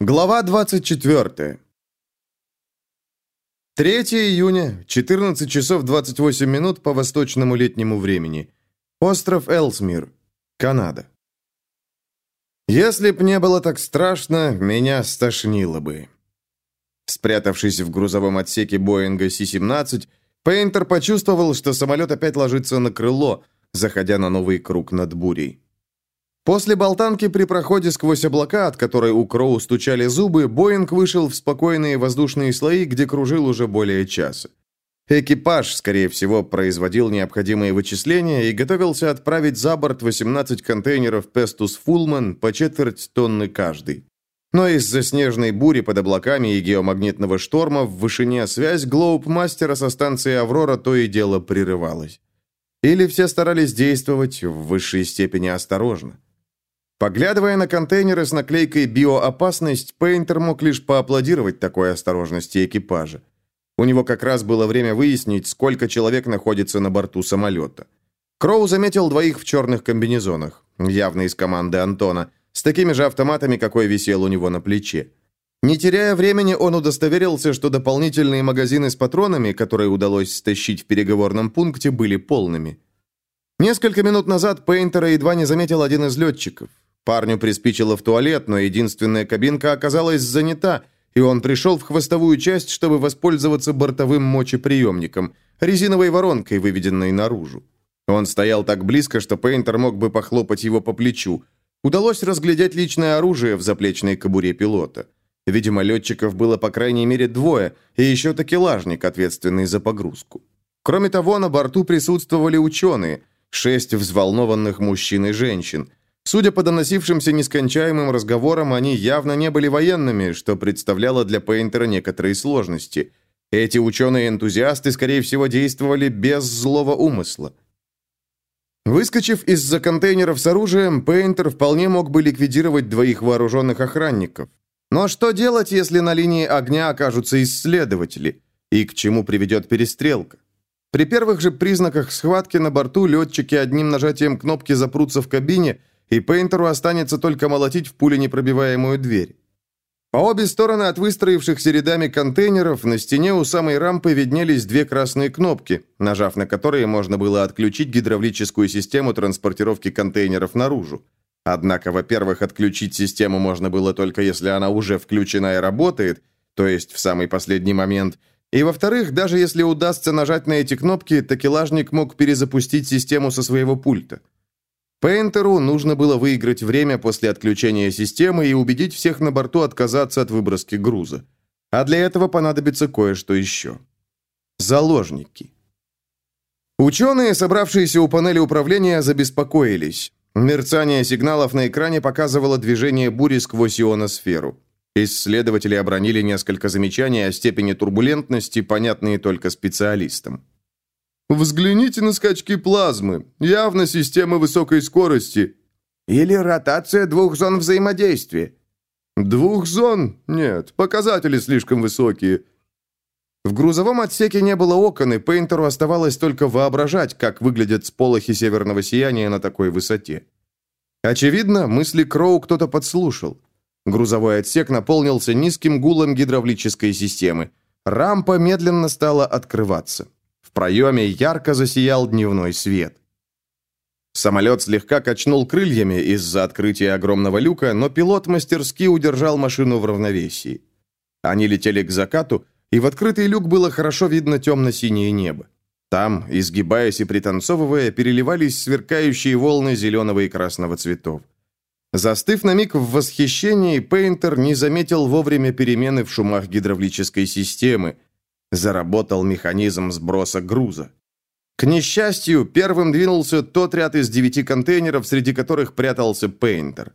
Глава 24. 3 июня, 14 часов 28 минут по восточному летнему времени. Остров Элсмир, Канада. Если б не было так страшно, меня стошнило бы. Спрятавшись в грузовом отсеке Боинга Си-17, Пейнтер почувствовал, что самолет опять ложится на крыло, заходя на новый круг над бурей. После болтанки при проходе сквозь облака, от которой у Кроу стучали зубы, Боинг вышел в спокойные воздушные слои, где кружил уже более часа. Экипаж, скорее всего, производил необходимые вычисления и готовился отправить за борт 18 контейнеров Пестус Фулман по четверть тонны каждый. Но из-за снежной бури под облаками и геомагнитного шторма в вышине связь Глоуб-мастера со станцией «Аврора» то и дело прерывалась. Или все старались действовать в высшей степени осторожно. Поглядывая на контейнеры с наклейкой «Биоопасность», Пейнтер мог лишь поаплодировать такой осторожности экипажа. У него как раз было время выяснить, сколько человек находится на борту самолета. Кроу заметил двоих в черных комбинезонах, явно из команды Антона, с такими же автоматами, какой висел у него на плече. Не теряя времени, он удостоверился, что дополнительные магазины с патронами, которые удалось стащить в переговорном пункте, были полными. Несколько минут назад Пейнтера едва не заметил один из летчиков. Парню приспичило в туалет, но единственная кабинка оказалась занята, и он пришел в хвостовую часть, чтобы воспользоваться бортовым мочеприемником, резиновой воронкой, выведенной наружу. Он стоял так близко, что Пейнтер мог бы похлопать его по плечу. Удалось разглядеть личное оружие в заплечной кобуре пилота. Видимо, летчиков было по крайней мере двое, и еще такелажник, ответственный за погрузку. Кроме того, на борту присутствовали ученые, шесть взволнованных мужчин и женщин. Судя по доносившимся нескончаемым разговорам, они явно не были военными, что представляло для Пейнтера некоторые сложности. Эти ученые-энтузиасты, скорее всего, действовали без злого умысла. Выскочив из-за контейнеров с оружием, Пейнтер вполне мог бы ликвидировать двоих вооруженных охранников. Но что делать, если на линии огня окажутся исследователи? И к чему приведет перестрелка? При первых же признаках схватки на борту летчики одним нажатием кнопки запрутся в кабине – и Пейнтеру останется только молотить в пуленепробиваемую дверь. По обе стороны от выстроившихся рядами контейнеров на стене у самой рампы виднелись две красные кнопки, нажав на которые можно было отключить гидравлическую систему транспортировки контейнеров наружу. Однако, во-первых, отключить систему можно было только если она уже включена и работает, то есть в самый последний момент, и во-вторых, даже если удастся нажать на эти кнопки, такелажник мог перезапустить систему со своего пульта. Пейнтеру нужно было выиграть время после отключения системы и убедить всех на борту отказаться от выброски груза. А для этого понадобится кое-что еще. Заложники. Ученые, собравшиеся у панели управления, забеспокоились. Мерцание сигналов на экране показывало движение бури сквозь ионосферу. Исследователи обронили несколько замечаний о степени турбулентности, понятные только специалистам. Взгляните на скачки плазмы. Явно система высокой скорости. Или ротация двух зон взаимодействия. Двух зон? Нет, показатели слишком высокие. В грузовом отсеке не было окон, и Пейнтеру оставалось только воображать, как выглядят сполохи северного сияния на такой высоте. Очевидно, мысли Кроу кто-то подслушал. Грузовой отсек наполнился низким гулом гидравлической системы. Рампа медленно стала открываться проеме ярко засиял дневной свет. Самолет слегка качнул крыльями из-за открытия огромного люка, но пилот мастерски удержал машину в равновесии. Они летели к закату, и в открытый люк было хорошо видно темно-синее небо. Там, изгибаясь и пританцовывая, переливались сверкающие волны зеленого и красного цветов. Застыв на миг в восхищении, Пейнтер не заметил вовремя перемены в шумах гидравлической системы, Заработал механизм сброса груза. К несчастью, первым двинулся тот ряд из девяти контейнеров, среди которых прятался Пейнтер.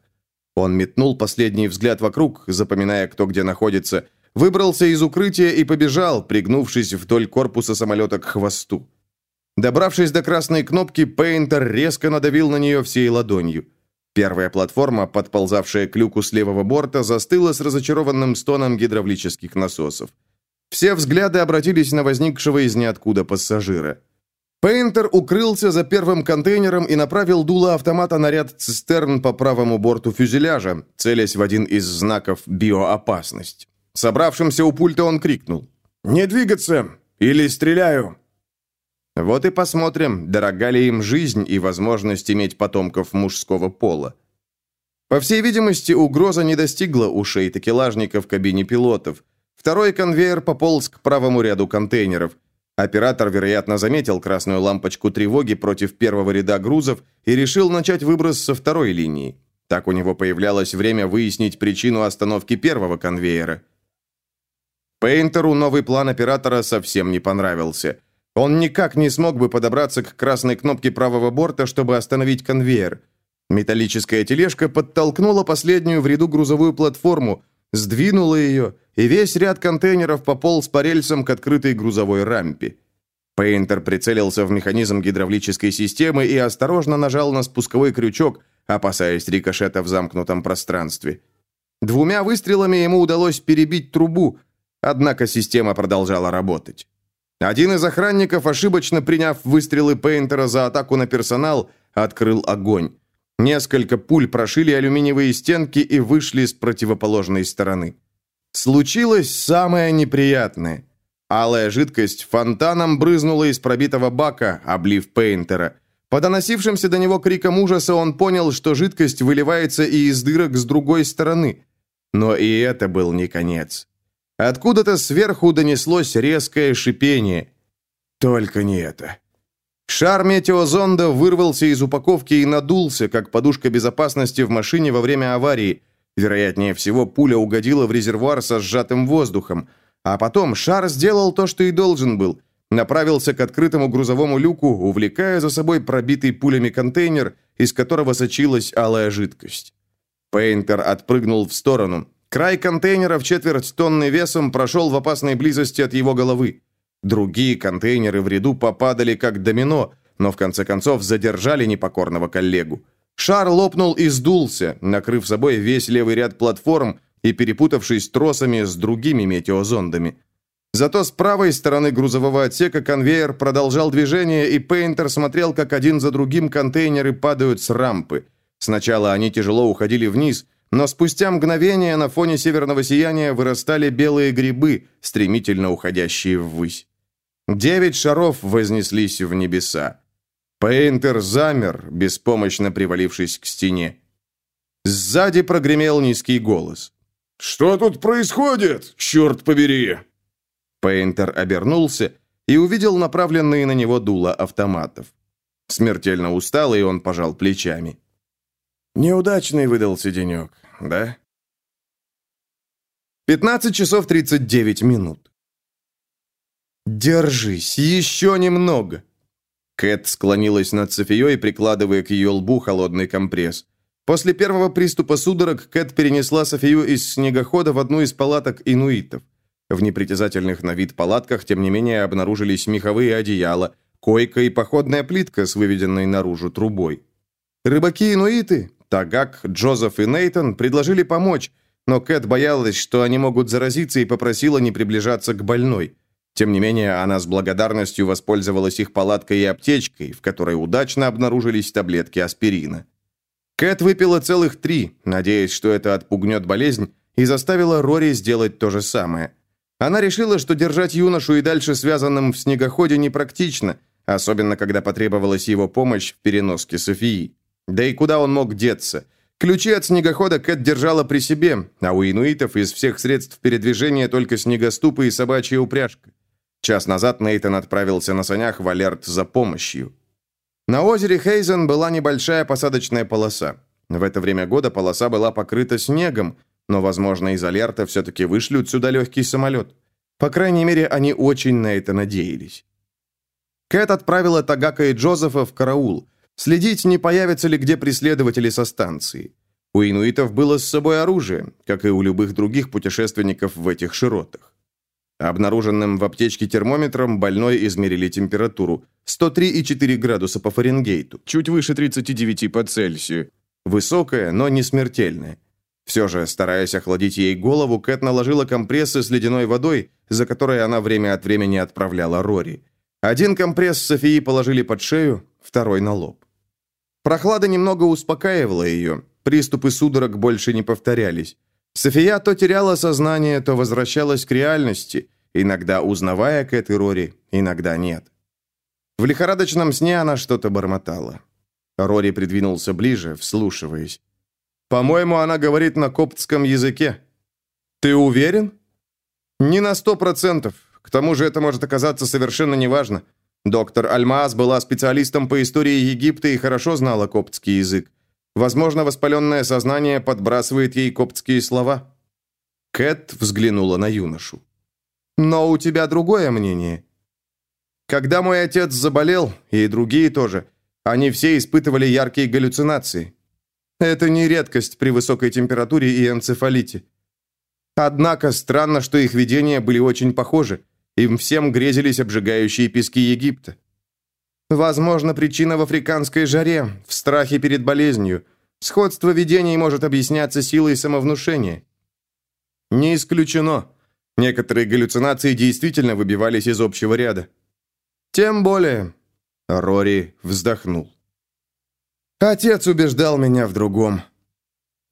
Он метнул последний взгляд вокруг, запоминая, кто где находится, выбрался из укрытия и побежал, пригнувшись вдоль корпуса самолета к хвосту. Добравшись до красной кнопки, Пейнтер резко надавил на нее всей ладонью. Первая платформа, подползавшая к люку с левого борта, застыла с разочарованным стоном гидравлических насосов. Все взгляды обратились на возникшего из ниоткуда пассажира. Пейнтер укрылся за первым контейнером и направил дуло автомата на ряд цистерн по правому борту фюзеляжа, целясь в один из знаков «биоопасность». Собравшимся у пульта он крикнул. «Не двигаться! Или стреляю!» Вот и посмотрим, дорога ли им жизнь и возможность иметь потомков мужского пола. По всей видимости, угроза не достигла ушей такелажника в кабине пилотов. Второй конвейер пополз к правому ряду контейнеров. Оператор, вероятно, заметил красную лампочку тревоги против первого ряда грузов и решил начать выброс со второй линии. Так у него появлялось время выяснить причину остановки первого конвейера. Пейнтеру новый план оператора совсем не понравился. Он никак не смог бы подобраться к красной кнопке правого борта, чтобы остановить конвейер. Металлическая тележка подтолкнула последнюю в ряду грузовую платформу, сдвинула ее, и весь ряд контейнеров пополз по рельсам к открытой грузовой рампе. Пейнтер прицелился в механизм гидравлической системы и осторожно нажал на спусковой крючок, опасаясь рикошета в замкнутом пространстве. Двумя выстрелами ему удалось перебить трубу, однако система продолжала работать. Один из охранников, ошибочно приняв выстрелы Пейнтера за атаку на персонал, открыл огонь. Несколько пуль прошили алюминиевые стенки и вышли с противоположной стороны. Случилось самое неприятное. Алая жидкость фонтаном брызнула из пробитого бака, облив Пейнтера. По доносившимся до него криком ужаса он понял, что жидкость выливается и из дырок с другой стороны. Но и это был не конец. Откуда-то сверху донеслось резкое шипение. Только не это. Шар метеозонда вырвался из упаковки и надулся, как подушка безопасности в машине во время аварии. Вероятнее всего, пуля угодила в резервуар со сжатым воздухом. А потом шар сделал то, что и должен был. Направился к открытому грузовому люку, увлекая за собой пробитый пулями контейнер, из которого сочилась алая жидкость. Пейнтер отпрыгнул в сторону. Край контейнера в четверть тонны весом прошел в опасной близости от его головы. Другие контейнеры в ряду попадали как домино, но в конце концов задержали непокорного коллегу. Шар лопнул и сдулся, накрыв собой весь левый ряд платформ и перепутавшись тросами с другими метеозондами. Зато с правой стороны грузового отсека конвейер продолжал движение, и Пейнтер смотрел, как один за другим контейнеры падают с рампы. Сначала они тяжело уходили вниз, но спустя мгновение на фоне северного сияния вырастали белые грибы, стремительно уходящие ввысь. Девять шаров вознеслись в небеса. Пейнтер замер, беспомощно привалившись к стене. Сзади прогремел низкий голос. «Что тут происходит, черт побери?» Пейнтер обернулся и увидел направленные на него дуло автоматов. Смертельно усталый, он пожал плечами. «Неудачный выдался денек, да?» 15 часов 39 минут. «Держись, еще немного!» Кэт склонилась над Софией, прикладывая к ее лбу холодный компресс. После первого приступа судорог Кэт перенесла Софию из снегохода в одну из палаток инуитов. В непритязательных на вид палатках, тем не менее, обнаружились меховые одеяла, койка и походная плитка с выведенной наружу трубой. Рыбаки-инуиты, Тагак, Джозеф и Нейтон предложили помочь, но Кэт боялась, что они могут заразиться и попросила не приближаться к больной. Тем не менее, она с благодарностью воспользовалась их палаткой и аптечкой, в которой удачно обнаружились таблетки аспирина. Кэт выпила целых три, надеясь, что это отпугнет болезнь, и заставила Рори сделать то же самое. Она решила, что держать юношу и дальше связанным в снегоходе непрактично, особенно когда потребовалась его помощь в переноске Софии. Да и куда он мог деться? Ключи от снегохода Кэт держала при себе, а у инуитов из всех средств передвижения только снегоступы и собачья упряжка. Час назад Нейтан отправился на санях в Алерт за помощью. На озере Хейзен была небольшая посадочная полоса. В это время года полоса была покрыта снегом, но, возможно, из Алерта все-таки вышлют сюда легкий самолет. По крайней мере, они очень на это надеялись. Кэт отправила Тагака и Джозефа в караул, следить, не появятся ли где преследователи со станции. У инуитов было с собой оружие, как и у любых других путешественников в этих широтах. Обнаруженным в аптечке термометром больной измерили температуру 103,4 градуса по Фаренгейту, чуть выше 39 по Цельсию. Высокая, но не смертельная. Все же, стараясь охладить ей голову, Кэт наложила компрессы с ледяной водой, за которой она время от времени отправляла Рори. Один компресс Софии положили под шею, второй на лоб. Прохлада немного успокаивала ее, приступы судорог больше не повторялись. София то теряла сознание, то возвращалась к реальности, иногда узнавая Кэт и Рори, иногда нет. В лихорадочном сне она что-то бормотала. Рори придвинулся ближе, вслушиваясь. «По-моему, она говорит на коптском языке». «Ты уверен?» «Не на сто процентов. К тому же это может оказаться совершенно неважно. Доктор Альмаас была специалистом по истории Египта и хорошо знала коптский язык. Возможно, воспаленное сознание подбрасывает ей коптские слова». Кэт взглянула на юношу. «Но у тебя другое мнение». «Когда мой отец заболел, и другие тоже, они все испытывали яркие галлюцинации. Это не редкость при высокой температуре и энцефалите. Однако странно, что их видения были очень похожи. Им всем грезились обжигающие пески Египта. Возможно, причина в африканской жаре, в страхе перед болезнью. Сходство видений может объясняться силой самовнушения. Не исключено. Некоторые галлюцинации действительно выбивались из общего ряда. Тем более... Рори вздохнул. Отец убеждал меня в другом.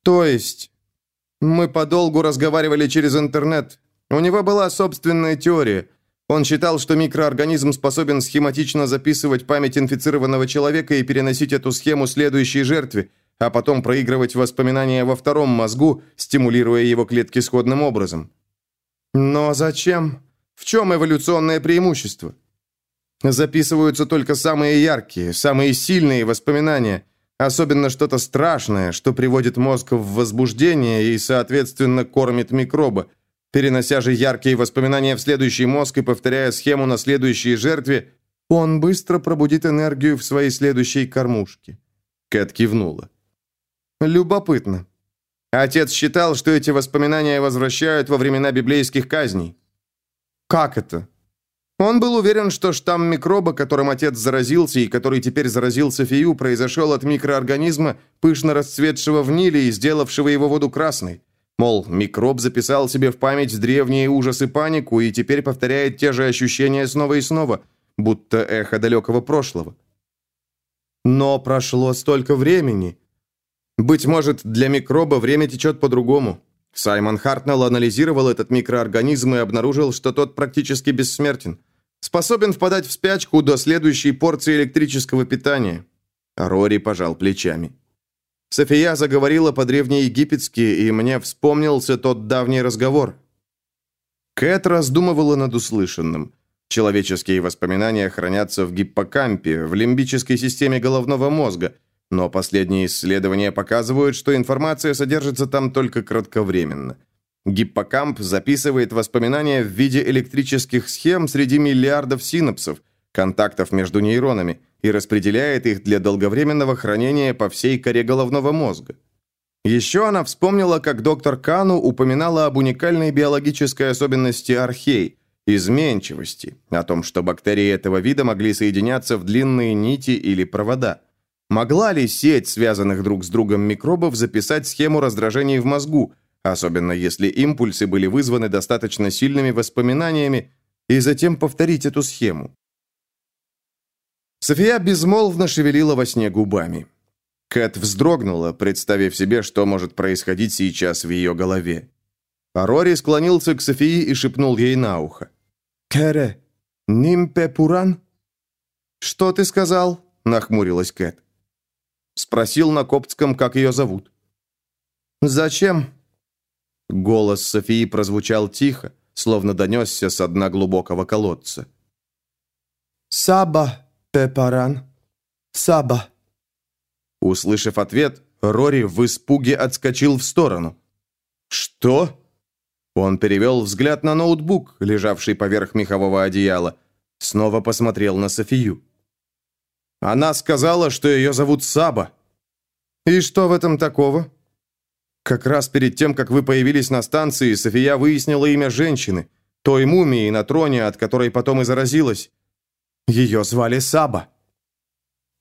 То есть... Мы подолгу разговаривали через интернет. У него была собственная теория. Он считал, что микроорганизм способен схематично записывать память инфицированного человека и переносить эту схему следующей жертве, а потом проигрывать воспоминания во втором мозгу, стимулируя его клетки сходным образом. Но зачем? В чем эволюционное преимущество? Записываются только самые яркие, самые сильные воспоминания, особенно что-то страшное, что приводит мозг в возбуждение и, соответственно, кормит микроба, Перенося же яркие воспоминания в следующий мозг и повторяя схему на следующей жертве, он быстро пробудит энергию в своей следующей кормушке. Кэт кивнула. Любопытно. Отец считал, что эти воспоминания возвращают во времена библейских казней. Как это? Он был уверен, что штамм микроба, которым отец заразился и который теперь заразил Софию, произошел от микроорганизма, пышно расцветшего в Ниле и сделавшего его воду красной. Мол, микроб записал себе в память древние ужасы панику и теперь повторяет те же ощущения снова и снова, будто эхо далекого прошлого. Но прошло столько времени. Быть может, для микроба время течет по-другому. Саймон Хартнелл анализировал этот микроорганизм и обнаружил, что тот практически бессмертен. Способен впадать в спячку до следующей порции электрического питания. Рори пожал плечами. София заговорила по-древнеегипетски, и мне вспомнился тот давний разговор. Кэт раздумывала над услышанным. Человеческие воспоминания хранятся в гиппокампе, в лимбической системе головного мозга, но последние исследования показывают, что информация содержится там только кратковременно. Гиппокамп записывает воспоминания в виде электрических схем среди миллиардов синапсов, контактов между нейронами – и распределяет их для долговременного хранения по всей коре головного мозга. Еще она вспомнила, как доктор Кану упоминала об уникальной биологической особенности архей – изменчивости, о том, что бактерии этого вида могли соединяться в длинные нити или провода. Могла ли сеть связанных друг с другом микробов записать схему раздражений в мозгу, особенно если импульсы были вызваны достаточно сильными воспоминаниями, и затем повторить эту схему? София безмолвно шевелила во сне губами. Кэт вздрогнула, представив себе, что может происходить сейчас в ее голове. А Рори склонился к Софии и шепнул ей на ухо. «Кере, нимпе пуран?» «Что ты сказал?» – нахмурилась Кэт. Спросил на коптском, как ее зовут. «Зачем?» Голос Софии прозвучал тихо, словно донесся с дна глубокого колодца. «Саба!» Пепаран. Саба». Услышав ответ, Рори в испуге отскочил в сторону. «Что?» Он перевел взгляд на ноутбук, лежавший поверх мехового одеяла. Снова посмотрел на Софию. «Она сказала, что ее зовут Саба». «И что в этом такого?» «Как раз перед тем, как вы появились на станции, София выяснила имя женщины, той мумии на троне, от которой потом и заразилась. Ее звали Саба.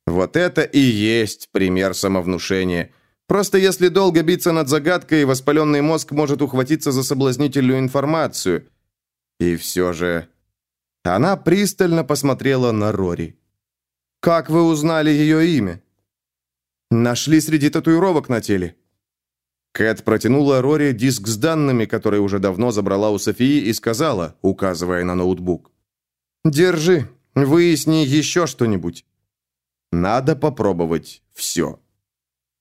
Вот это и есть пример самовнушения. Просто если долго биться над загадкой, воспаленный мозг может ухватиться за соблазнительную информацию. И все же... Она пристально посмотрела на Рори. «Как вы узнали ее имя?» «Нашли среди татуировок на теле». Кэт протянула Рори диск с данными, который уже давно забрала у Софии, и сказала, указывая на ноутбук. «Держи, выясни еще что-нибудь». Надо попробовать все.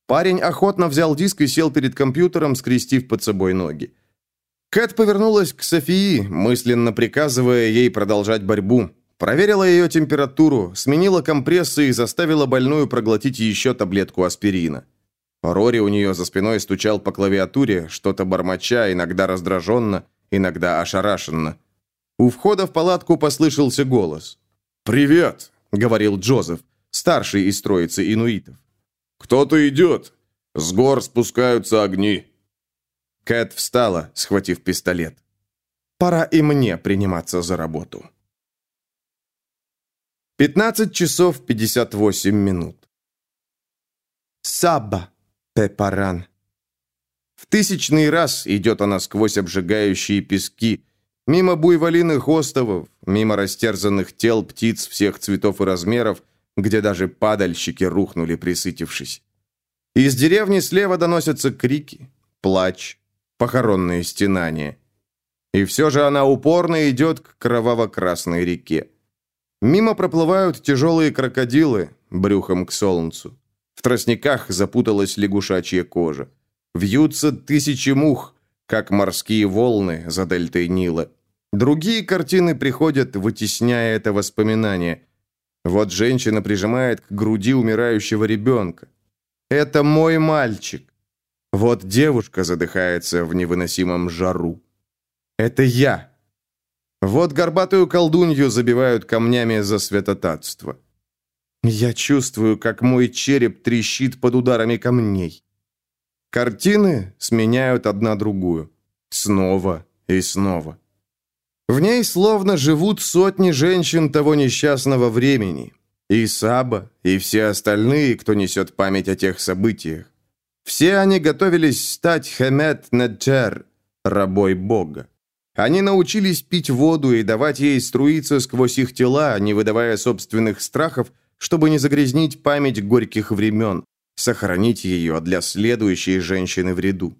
Парень охотно взял диск и сел перед компьютером, скрестив под собой ноги. Кэт повернулась к Софии, мысленно приказывая ей продолжать борьбу. Проверила ее температуру, сменила компрессы и заставила больную проглотить еще таблетку аспирина. Рори у нее за спиной стучал по клавиатуре, что-то бормоча, иногда раздраженно, иногда ошарашенно. У входа в палатку послышался голос. «Привет!» — говорил Джозеф, старший из троицы инуитов. «Кто-то идет! С гор спускаются огни!» Кэт встала, схватив пистолет. «Пора и мне приниматься за работу». 15 часов 58 минут. Саба, Пепаран. В тысячный раз идет она сквозь обжигающие пески, мимо буйволиных островов, мимо растерзанных тел птиц всех цветов и размеров, где даже падальщики рухнули, присытившись. Из деревни слева доносятся крики, плач, похоронные стенания. И все же она упорно идет к кроваво-красной реке. Мимо проплывают тяжелые крокодилы, брюхом к солнцу. В тростниках запуталась лягушачья кожа. Вьются тысячи мух, как морские волны за дельтой Нила. Другие картины приходят, вытесняя это воспоминание. Вот женщина прижимает к груди умирающего ребенка. Это мой мальчик. Вот девушка задыхается в невыносимом жару. Это я. Вот горбатую колдунью забивают камнями за святотатство. Я чувствую, как мой череп трещит под ударами камней. Картины сменяют одна другую. Снова и снова. В ней словно живут сотни женщин того несчастного времени. И Саба, и все остальные, кто несет память о тех событиях. Все они готовились стать Хемет Неджер, рабой Бога. Они научились пить воду и давать ей струиться сквозь их тела, не выдавая собственных страхов, чтобы не загрязнить память горьких времен, сохранить ее для следующей женщины в ряду.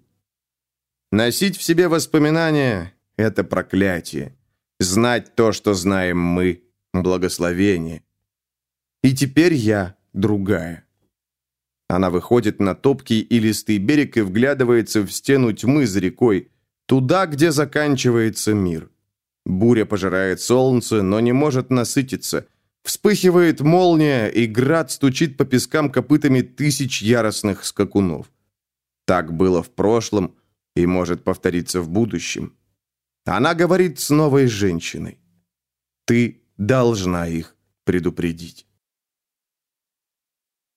Носить в себе воспоминания – это проклятие. Знать то, что знаем мы – благословение. И теперь я другая. Она выходит на топкий и листый берег и вглядывается в стену тьмы за рекой, туда, где заканчивается мир. Буря пожирает солнце, но не может насытиться. Вспыхивает молния, и град стучит по пескам копытами тысяч яростных скакунов. Так было в прошлом и может повториться в будущем. Она говорит с новой женщиной. Ты должна их предупредить.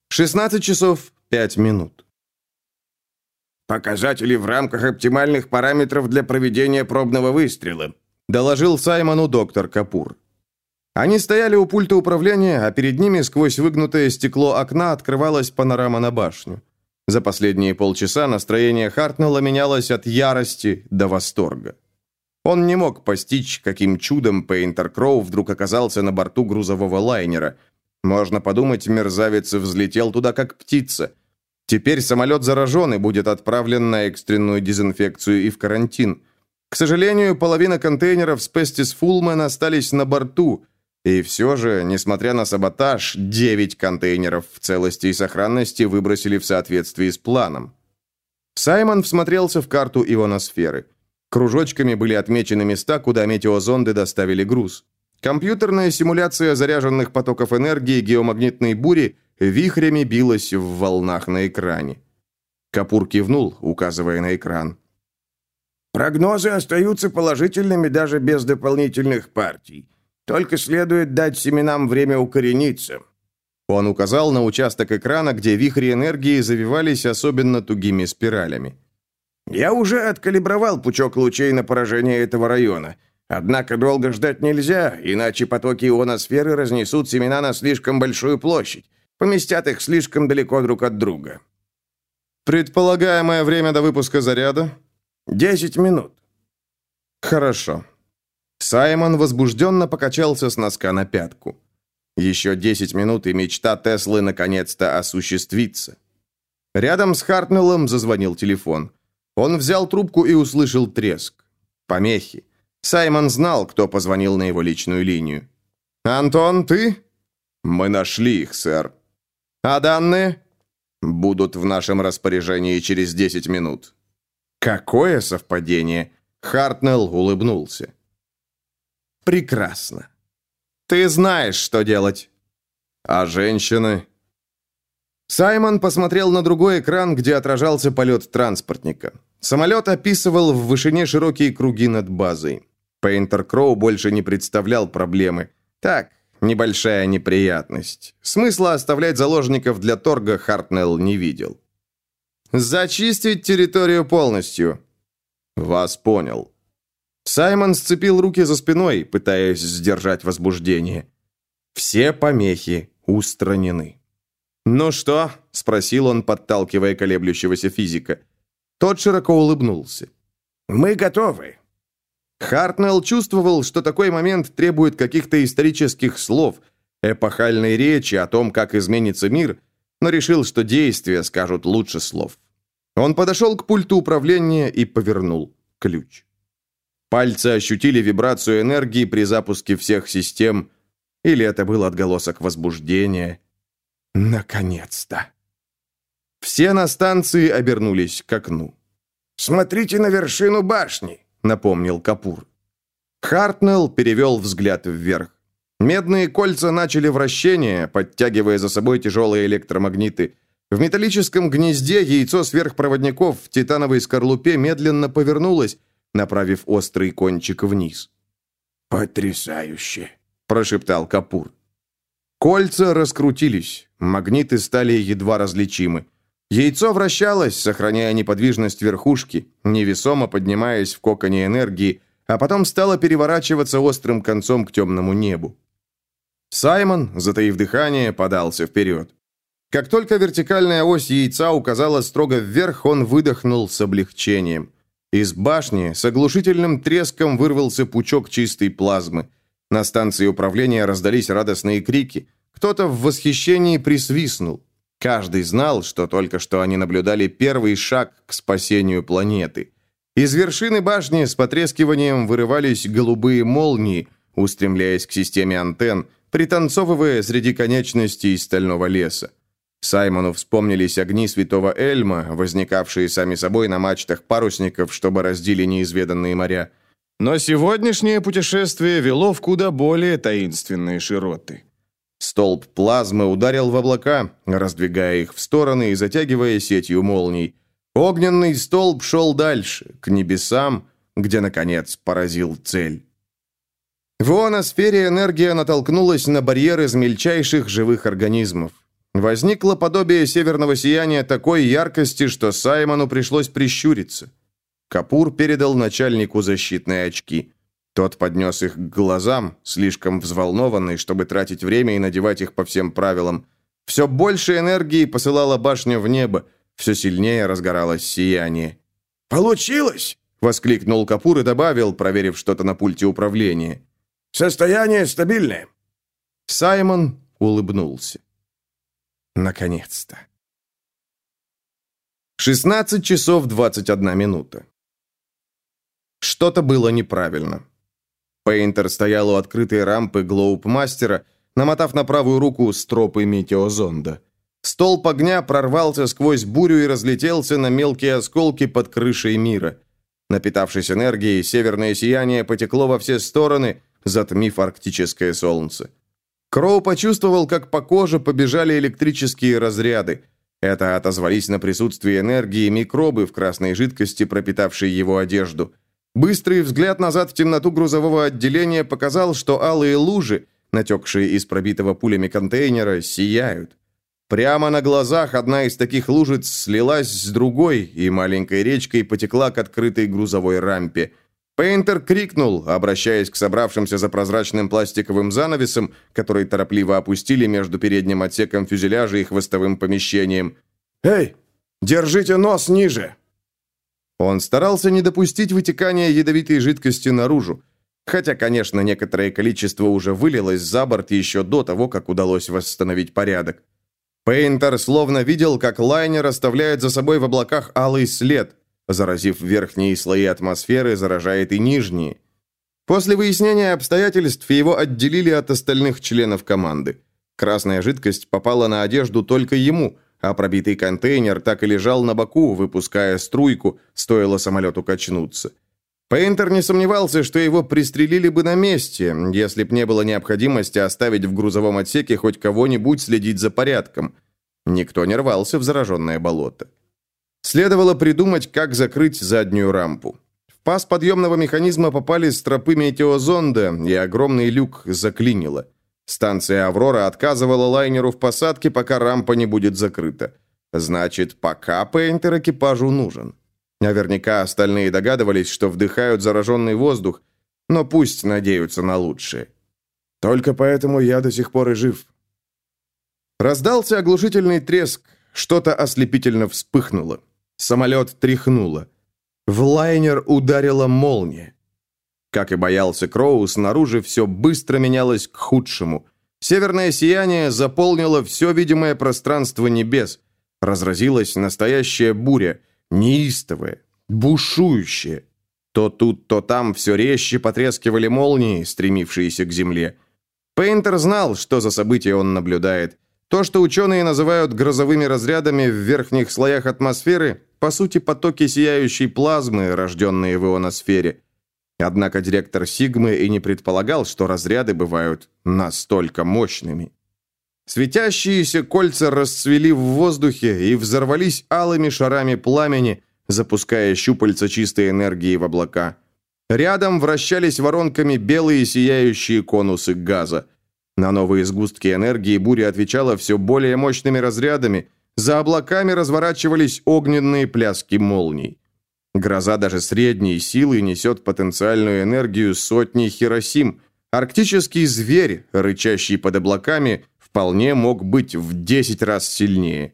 16 часов 5 минут. «Показатели в рамках оптимальных параметров для проведения пробного выстрела», доложил Саймону доктор Капур. Они стояли у пульта управления, а перед ними сквозь выгнутое стекло окна открывалась панорама на башню. За последние полчаса настроение Хартнелла менялось от ярости до восторга. Он не мог постичь, каким чудом Пейнтер Кроу вдруг оказался на борту грузового лайнера. Можно подумать, мерзавец взлетел туда как птица. Теперь самолет заражен и будет отправлен на экстренную дезинфекцию и в карантин. К сожалению, половина контейнеров с Пестис Фулман остались на борту, и все же, несмотря на саботаж, 9 контейнеров в целости и сохранности выбросили в соответствии с планом. Саймон всмотрелся в карту ионосферы – Кружочками были отмечены места, куда метеозонды доставили груз. Компьютерная симуляция заряженных потоков энергии геомагнитной бури вихрями билась в волнах на экране. Капур кивнул, указывая на экран. «Прогнозы остаются положительными даже без дополнительных партий. Только следует дать семенам время укорениться». Он указал на участок экрана, где вихри энергии завивались особенно тугими спиралями. Я уже откалибровал пучок лучей на поражение этого района. Однако долго ждать нельзя, иначе потоки ионосферы разнесут семена на слишком большую площадь, поместят их слишком далеко друг от друга. Предполагаемое время до выпуска заряда? Десять минут. Хорошо. Саймон возбужденно покачался с носка на пятку. Еще 10 минут, и мечта Теслы наконец-то осуществится. Рядом с Хартнеллом зазвонил телефон. Он взял трубку и услышал треск. Помехи. Саймон знал, кто позвонил на его личную линию. «Антон, ты?» «Мы нашли их, сэр». «А данные?» «Будут в нашем распоряжении через 10 минут». «Какое совпадение!» Хартнелл улыбнулся. «Прекрасно. Ты знаешь, что делать». «А женщины?» Саймон посмотрел на другой экран, где отражался полет транспортника. Самолет описывал в вышине широкие круги над базой. Пейнтер Кроу больше не представлял проблемы. Так, небольшая неприятность. Смысла оставлять заложников для торга Хартнелл не видел. «Зачистить территорию полностью». «Вас понял». Саймон сцепил руки за спиной, пытаясь сдержать возбуждение. Все помехи устранены. «Ну что?» – спросил он, подталкивая колеблющегося физика. Тот широко улыбнулся. «Мы готовы. Хартнелл чувствовал, что такой момент требует каких-то исторических слов, эпохальной речи о том, как изменится мир, но решил, что действия скажут лучше слов. Он подошел к пульту управления и повернул ключ. Пальцы ощутили вибрацию энергии при запуске всех систем, или это был отголосок возбуждения. Наконец-то! Все на станции обернулись к окну. «Смотрите на вершину башни!» — напомнил Капур. Хартнелл перевел взгляд вверх. Медные кольца начали вращение, подтягивая за собой тяжелые электромагниты. В металлическом гнезде яйцо сверхпроводников в титановой скорлупе медленно повернулось, направив острый кончик вниз. «Потрясающе!» – прошептал Капур. Кольца раскрутились, магниты стали едва различимы. Яйцо вращалось, сохраняя неподвижность верхушки, невесомо поднимаясь в коконе энергии, а потом стало переворачиваться острым концом к темному небу. Саймон, затаив дыхание, подался вперед. Как только вертикальная ось яйца указала строго вверх, он выдохнул с облегчением. Из башни с оглушительным треском вырвался пучок чистой плазмы. На станции управления раздались радостные крики. Кто-то в восхищении присвистнул. Каждый знал, что только что они наблюдали первый шаг к спасению планеты. Из вершины башни с потрескиванием вырывались голубые молнии, устремляясь к системе антенн, пританцовывая среди конечностей стального леса. Саймону вспомнились огни святого Эльма, возникавшие сами собой на мачтах парусников, чтобы раздели неизведанные моря. Но сегодняшнее путешествие вело в куда более таинственные широты. Столб плазмы ударил в облака, раздвигая их в стороны и затягивая сетью молний. Огненный столб шел дальше, к небесам, где, наконец, поразил цель. В ионосфере энергия натолкнулась на барьер из мельчайших живых организмов. Возникло подобие северного сияния такой яркости, что Саймону пришлось прищуриться. Капур передал начальнику защитные очки. Тот поднес их к глазам, слишком взволнованный, чтобы тратить время и надевать их по всем правилам. Все больше энергии посылала башня в небо, все сильнее разгоралось сияние. «Получилось!» — воскликнул Капур и добавил, проверив что-то на пульте управления. «Состояние стабильное». Саймон улыбнулся. Наконец-то. 16 часов 21 минута. Что-то было неправильно. Пейнтер стоял у открытой рампы Глоуп-мастера, намотав на правую руку стропы метеозонда. Столб огня прорвался сквозь бурю и разлетелся на мелкие осколки под крышей мира. Напитавшись энергией, северное сияние потекло во все стороны, затмив арктическое солнце. Кроу почувствовал, как по коже побежали электрические разряды. Это отозвались на присутствие энергии микробы в красной жидкости, пропитавшей его одежду. Быстрый взгляд назад в темноту грузового отделения показал, что алые лужи, натекшие из пробитого пулями контейнера, сияют. Прямо на глазах одна из таких лужиц слилась с другой и маленькой речкой потекла к открытой грузовой рампе. Пейнтер крикнул, обращаясь к собравшимся за прозрачным пластиковым занавесом, который торопливо опустили между передним отсеком фюзеляжа и хвостовым помещением. «Эй, держите нос ниже!» Он старался не допустить вытекания ядовитой жидкости наружу. Хотя, конечно, некоторое количество уже вылилось за борт еще до того, как удалось восстановить порядок. Пейнтер словно видел, как лайнер оставляет за собой в облаках алый след, заразив верхние слои атмосферы, заражает и нижние. После выяснения обстоятельств его отделили от остальных членов команды. Красная жидкость попала на одежду только ему, а пробитый контейнер так и лежал на боку, выпуская струйку, стоило самолету качнуться. Пейнтер не сомневался, что его пристрелили бы на месте, если б не было необходимости оставить в грузовом отсеке хоть кого-нибудь следить за порядком. Никто не рвался в зараженное болото. Следовало придумать, как закрыть заднюю рампу. В паз подъемного механизма попали стропы метеозонда, и огромный люк заклинило. Станция «Аврора» отказывала лайнеру в посадке, пока рампа не будет закрыта. Значит, пока Пейнтер экипажу нужен. Наверняка остальные догадывались, что вдыхают зараженный воздух, но пусть надеются на лучшее. Только поэтому я до сих пор и жив. Раздался оглушительный треск, что-то ослепительно вспыхнуло. Самолет тряхнуло. В лайнер ударила молния. Как и боялся Кроу, снаружи все быстро менялось к худшему. Северное сияние заполнило все видимое пространство небес. Разразилась настоящая буря, неистовая, бушующая. То тут, то там все резче потрескивали молнии, стремившиеся к земле. Пейнтер знал, что за события он наблюдает. То, что ученые называют грозовыми разрядами в верхних слоях атмосферы, по сути потоки сияющей плазмы, рожденные в ионосфере – Однако директор Сигмы и не предполагал, что разряды бывают настолько мощными. Светящиеся кольца расцвели в воздухе и взорвались алыми шарами пламени, запуская щупальца чистой энергии в облака. Рядом вращались воронками белые сияющие конусы газа. На новые сгустки энергии буря отвечала все более мощными разрядами, за облаками разворачивались огненные пляски молний. Гроза даже средней силы несет потенциальную энергию сотни Хиросим. Арктический зверь, рычащий под облаками, вполне мог быть в 10 раз сильнее.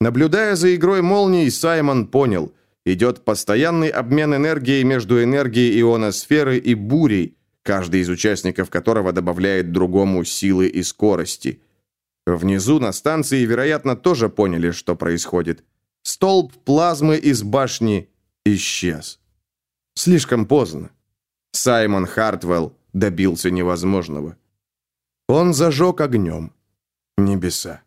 Наблюдая за игрой молний, Саймон понял, идет постоянный обмен энергией между энергией ионосферы и бурей, каждый из участников которого добавляет другому силы и скорости. Внизу на станции, вероятно, тоже поняли, что происходит. Столб плазмы из башни исчез. Слишком поздно. Саймон Хартвелл добился невозможного. Он зажег огнем небеса.